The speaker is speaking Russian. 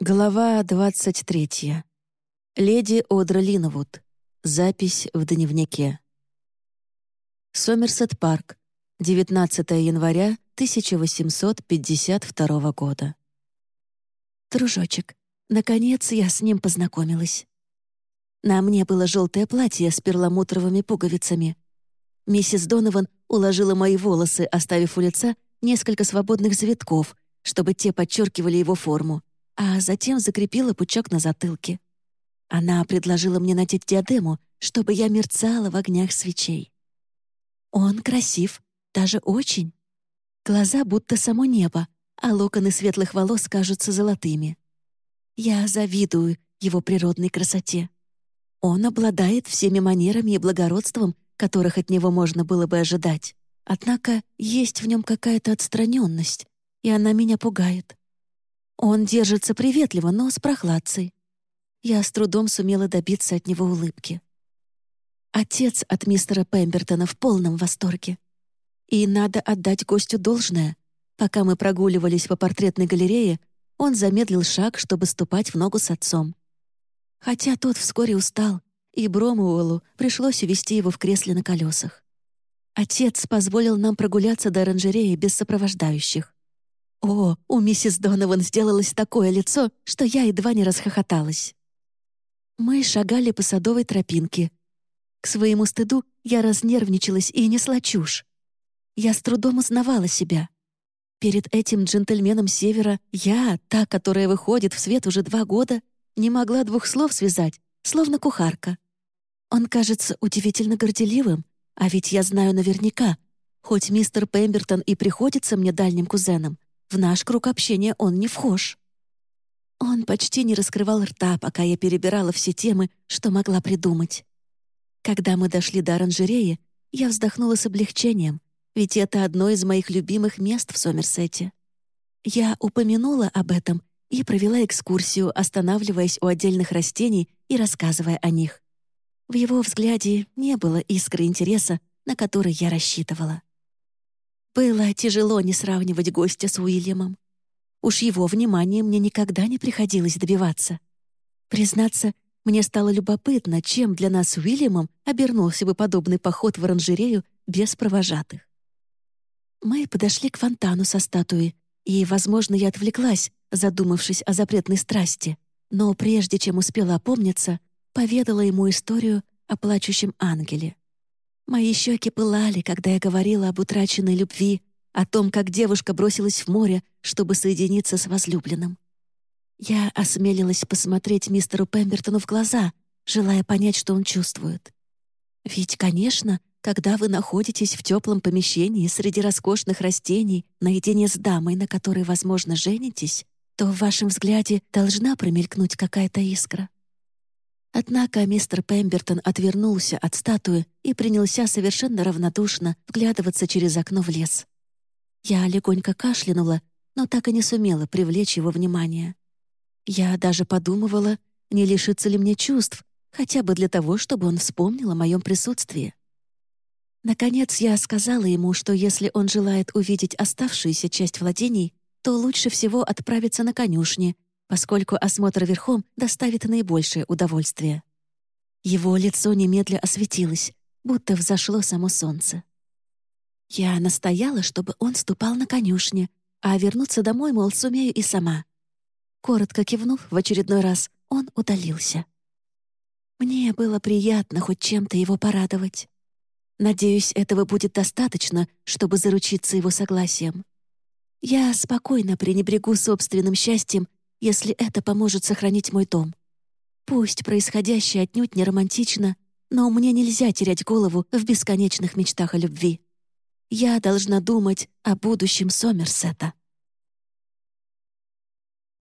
Глава 23. Леди Одра Линовуд. Запись в дневнике. Сомерсет Парк. 19 января 1852 года. Дружочек, наконец я с ним познакомилась. На мне было желтое платье с перламутровыми пуговицами. Миссис Донован уложила мои волосы, оставив у лица несколько свободных завитков, чтобы те подчеркивали его форму а затем закрепила пучок на затылке. Она предложила мне надеть диадему, чтобы я мерцала в огнях свечей. Он красив, даже очень. Глаза будто само небо, а локоны светлых волос кажутся золотыми. Я завидую его природной красоте. Он обладает всеми манерами и благородством, которых от него можно было бы ожидать. Однако есть в нем какая-то отстраненность, и она меня пугает. Он держится приветливо, но с прохладцей. Я с трудом сумела добиться от него улыбки. Отец от мистера Пембертона в полном восторге. И надо отдать гостю должное. Пока мы прогуливались по портретной галерее, он замедлил шаг, чтобы ступать в ногу с отцом. Хотя тот вскоре устал, и Бромуэлу пришлось увести его в кресле на колесах. Отец позволил нам прогуляться до оранжереи без сопровождающих. О, у миссис Донован сделалось такое лицо, что я едва не расхохоталась. Мы шагали по садовой тропинке. К своему стыду я разнервничалась и несла чушь. Я с трудом узнавала себя. Перед этим джентльменом Севера я, та, которая выходит в свет уже два года, не могла двух слов связать, словно кухарка. Он кажется удивительно горделивым, а ведь я знаю наверняка, хоть мистер Пембертон и приходится мне дальним кузеном, в наш круг общения он не вхож. Он почти не раскрывал рта, пока я перебирала все темы, что могла придумать. Когда мы дошли до оранжереи, я вздохнула с облегчением, ведь это одно из моих любимых мест в Сомерсете. Я упомянула об этом и провела экскурсию, останавливаясь у отдельных растений и рассказывая о них. В его взгляде не было искры интереса, на который я рассчитывала. Было тяжело не сравнивать гостя с Уильямом. Уж его внимания мне никогда не приходилось добиваться. Признаться, мне стало любопытно, чем для нас с Уильямом обернулся бы подобный поход в оранжерею без провожатых. Мы подошли к фонтану со статуей, и, возможно, я отвлеклась, задумавшись о запретной страсти, но прежде чем успела опомниться, поведала ему историю о плачущем ангеле. Мои щеки пылали, когда я говорила об утраченной любви, о том, как девушка бросилась в море, чтобы соединиться с возлюбленным. Я осмелилась посмотреть мистеру Пембертону в глаза, желая понять, что он чувствует. Ведь, конечно, когда вы находитесь в теплом помещении среди роскошных растений, наедине с дамой, на которой, возможно, женитесь, то в вашем взгляде должна промелькнуть какая-то искра. Однако мистер Пембертон отвернулся от статуи и принялся совершенно равнодушно вглядываться через окно в лес. Я легонько кашлянула, но так и не сумела привлечь его внимание. Я даже подумывала, не лишится ли мне чувств, хотя бы для того, чтобы он вспомнил о моем присутствии. Наконец я сказала ему, что если он желает увидеть оставшуюся часть владений, то лучше всего отправиться на конюшни поскольку осмотр верхом доставит наибольшее удовольствие. Его лицо немедля осветилось, будто взошло само солнце. Я настояла, чтобы он ступал на конюшне, а вернуться домой, мол, сумею и сама. Коротко кивнув в очередной раз, он удалился. Мне было приятно хоть чем-то его порадовать. Надеюсь, этого будет достаточно, чтобы заручиться его согласием. Я спокойно пренебрегу собственным счастьем если это поможет сохранить мой дом. Пусть происходящее отнюдь не романтично, но мне нельзя терять голову в бесконечных мечтах о любви. Я должна думать о будущем Сомерсета.